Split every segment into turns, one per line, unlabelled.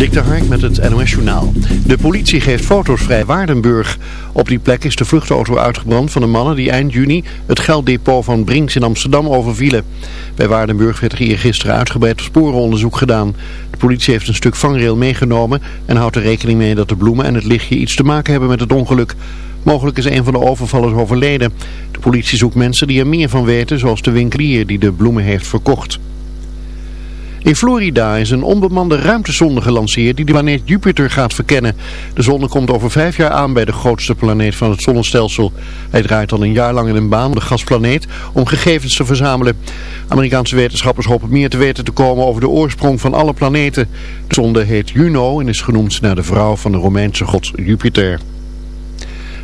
Dik de Hark met het NOS Journaal. De politie geeft foto's vrij Waardenburg. Op die plek is de vluchtauto uitgebrand van de mannen die eind juni het gelddepot van Brinks in Amsterdam overvielen. Bij Waardenburg werd er hier gisteren uitgebreid sporenonderzoek gedaan. De politie heeft een stuk vangrail meegenomen en houdt er rekening mee dat de bloemen en het lichtje iets te maken hebben met het ongeluk. Mogelijk is een van de overvallers overleden. De politie zoekt mensen die er meer van weten, zoals de winkelier die de bloemen heeft verkocht. In Florida is een onbemande ruimtesonde gelanceerd die de planeet Jupiter gaat verkennen. De zonde komt over vijf jaar aan bij de grootste planeet van het zonnestelsel. Hij draait al een jaar lang in een baan om de gasplaneet om gegevens te verzamelen. Amerikaanse wetenschappers hopen meer te weten te komen over de oorsprong van alle planeten. De zonde heet Juno en is genoemd naar de vrouw van de Romeinse god Jupiter.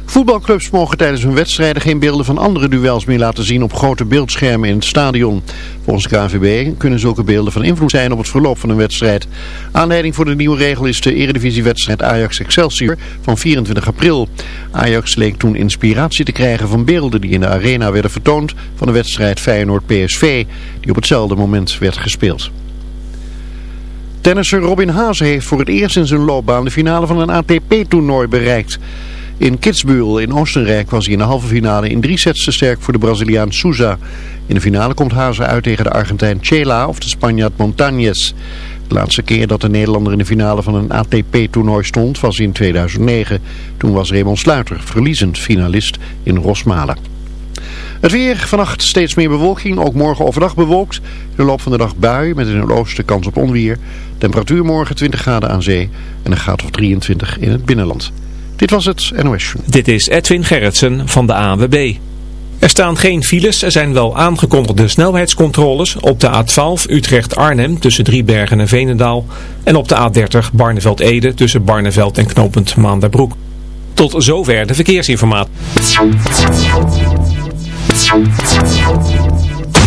Voetbalclubs mogen tijdens hun wedstrijden geen beelden van andere duels meer laten zien op grote beeldschermen in het stadion. Volgens de KNVB kunnen zulke beelden van invloed zijn op het verloop van een wedstrijd. Aanleiding voor de nieuwe regel is de eredivisiewedstrijd Ajax Excelsior van 24 april. Ajax leek toen inspiratie te krijgen van beelden die in de arena werden vertoond van de wedstrijd Feyenoord-PSV die op hetzelfde moment werd gespeeld. Tennisser Robin Haase heeft voor het eerst in zijn loopbaan de finale van een ATP-toernooi bereikt. In Kitzbühel in Oostenrijk was hij in de halve finale in drie sets te sterk voor de Braziliaan Souza. In de finale komt Haase uit tegen de Argentijn Chela of de Spanjaard Montañez. De laatste keer dat de Nederlander in de finale van een ATP-toernooi stond was in 2009. Toen was Raymond Sluiter verliezend finalist in Rosmalen. Het weer, vannacht steeds meer bewolking, ook morgen overdag bewolkt. De loop van de dag bui met in het oosten kans op onweer. Temperatuur morgen 20 graden aan zee en een graad of 23 in het binnenland. Dit was het NOS.
Dit is Edwin Gerritsen van de ANWB. Er staan geen files, er zijn wel aangekondigde snelheidscontroles op de A12 Utrecht-Arnhem tussen Driebergen en Venendaal en op de A30 Barneveld-Ede tussen Barneveld en knooppunt Maanderbroek. Tot zover de verkeersinformatie.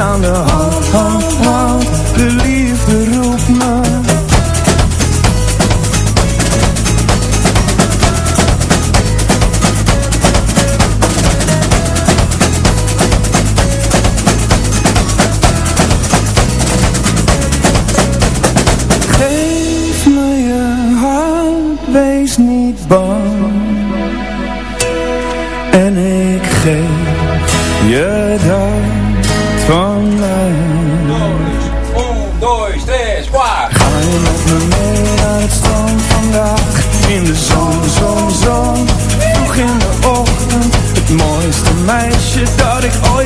aan de hand, hand, hand. De liefde roept me. Geef me je hand, wees niet bang. En ik geef je dan.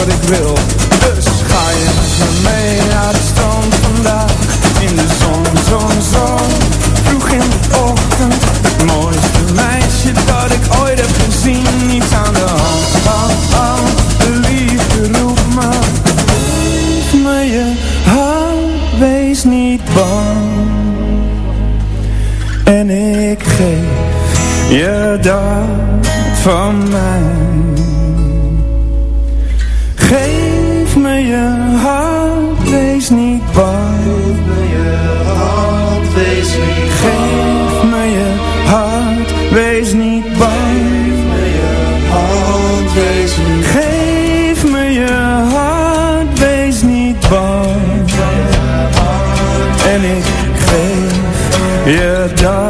on the grill. Yeah.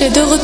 et de retour.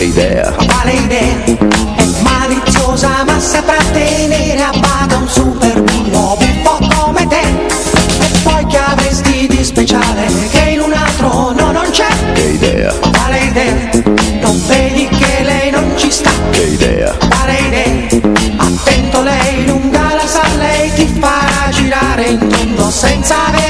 Che
idea
Quale idea? È maliziosa ma saprà tenere a bada un super bullo un po' come te E poi che avresti di speciale che in un altro no non c'è?
Che idea
Quale idea? Non vedi che lei non ci sta?
Che idea
Quale idea? Attento lei lunga la sa lei ti farà girare in tondo senza avere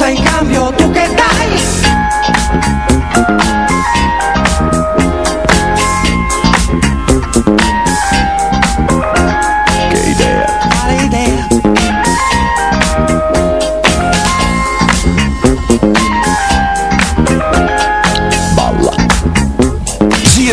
lucha y cambio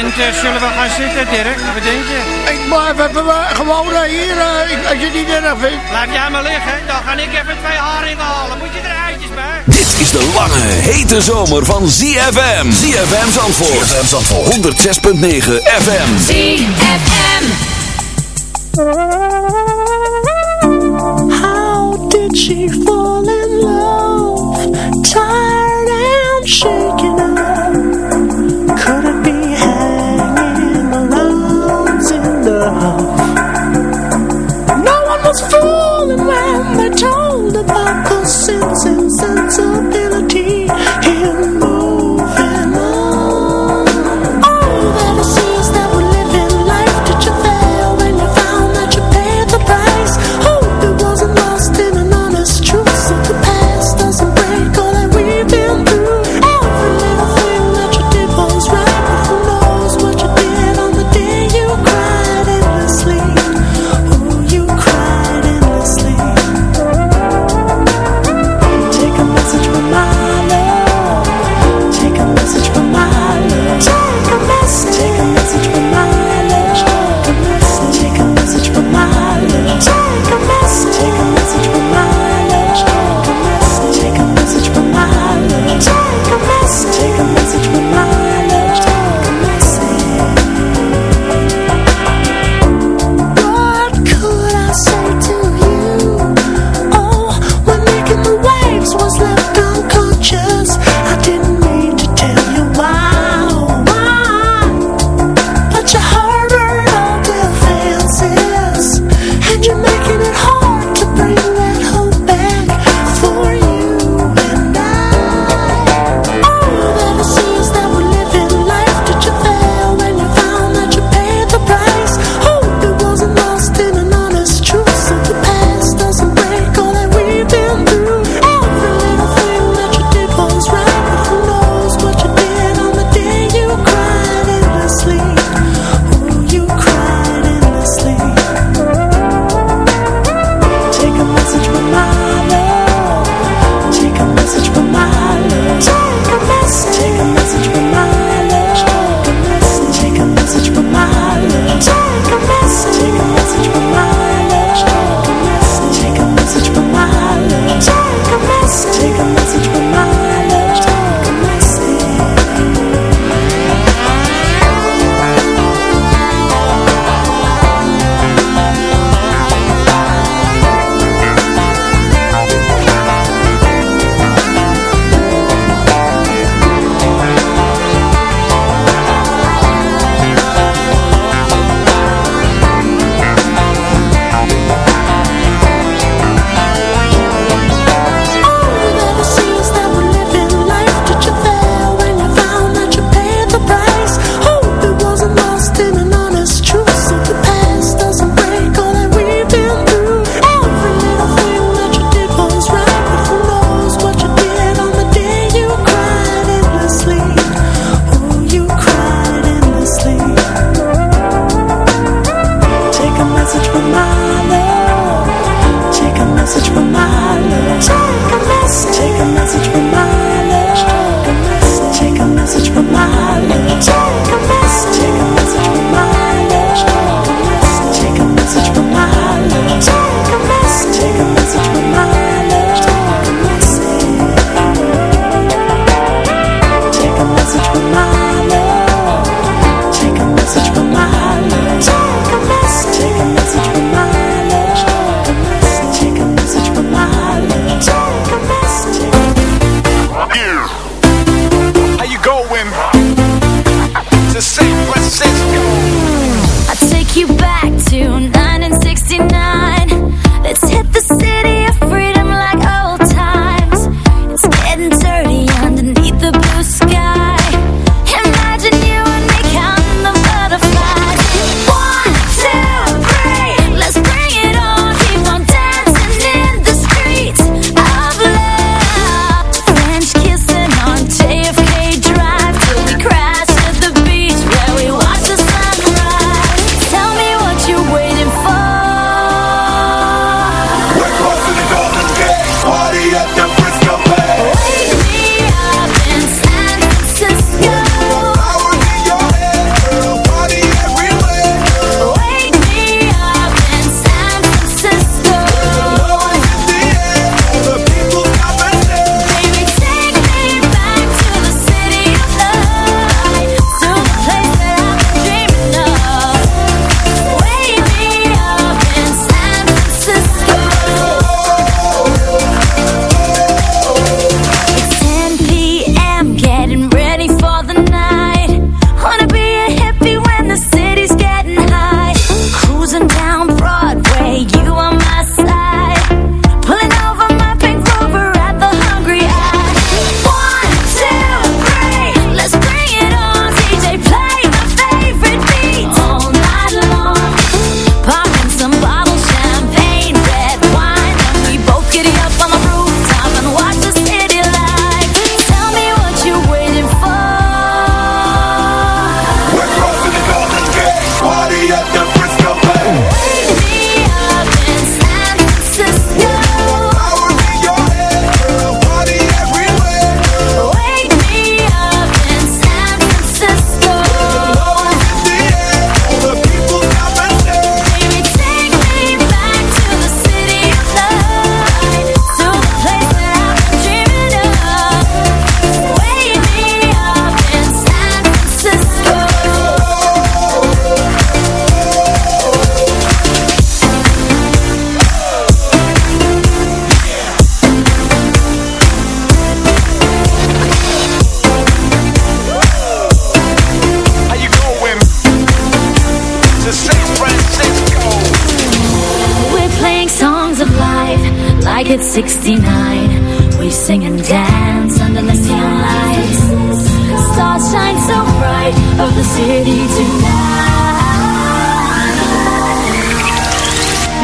tent eh, zullen we gaan zitten, Dirk? Wat denk je?
Ik, maar we, hebben we gewoon eh, hier, eh, als je niet erg vindt.
Laat jij maar liggen, dan ga ik even twee haringen halen. Moet je er eitjes bij?
Dit is de lange, hete zomer van ZFM. ZFM Zandvoort. ZFM Zandvoort. 106.9 FM.
ZFM.
How did she fall?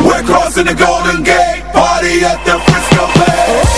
We're
crossing the Golden Gate, party at the Frisco Bay.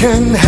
can